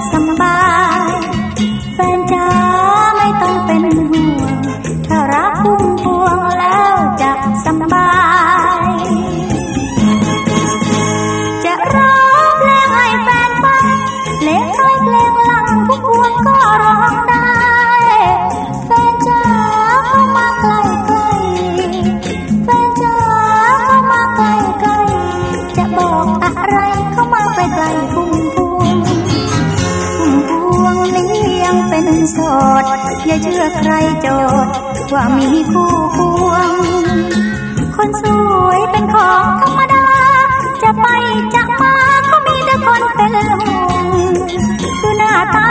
Somebody. อย่าเชื่อใครโจทย์ว่ามีคู่ควง คนสวยเป็นของธรรมดา จะไปจะมาก็มีแต่คนเป็นห่วงดูหน้าตา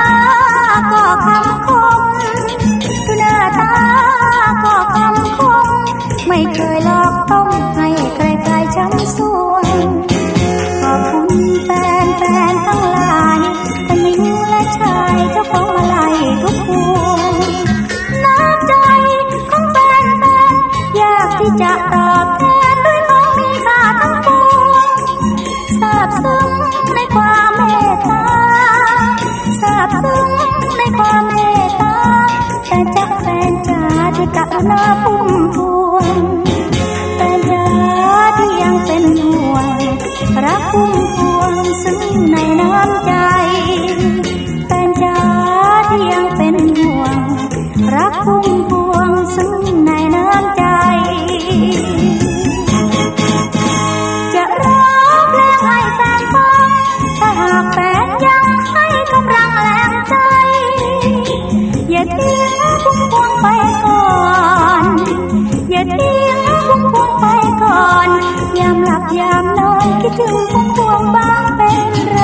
รักพุ่มพวงซึ่งในน้ำใจ ยามหลับยามนอนคิดถึงพุ่มพวงบ้างเป็นไร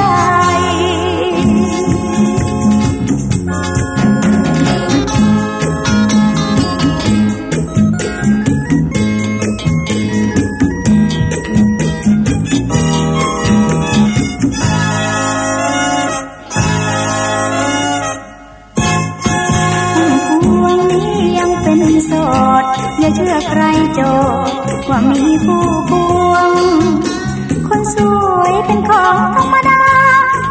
พวงนี้ยังเป็นโสดอย่าเชื่อใครโจทย์ว่ามีผู้พ วง คนสวยเป็นของธรรมดา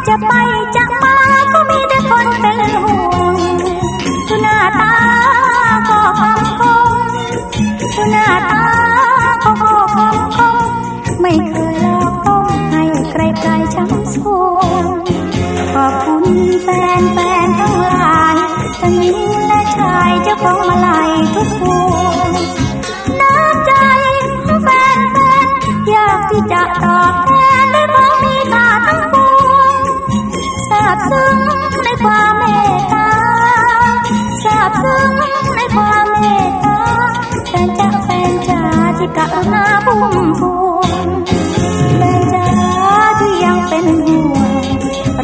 จะไปจะมาก็มีแต่คนเป็นห่วงดูหน้าตาก็คงคงดูหน้าตาก็คงคงไม่เคยลอกต้มให้ใครใครๆช้ำสวง จ๋าที่กรุณาพุ่มพวงแฟนจ๋าที่ยังเป็นห่วง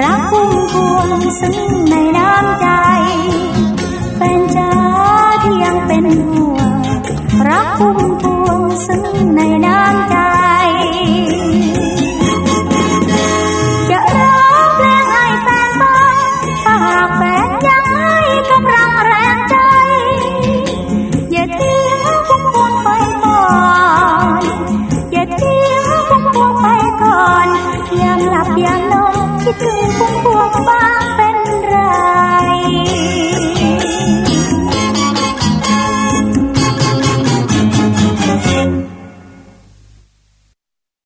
รักพุ่มพวงซึ้งในน้ำใจ แฟนจ๋าที่ยังเป็นห่วงรักพุ่มพวงซึ้งในน้ำใจ งพุ่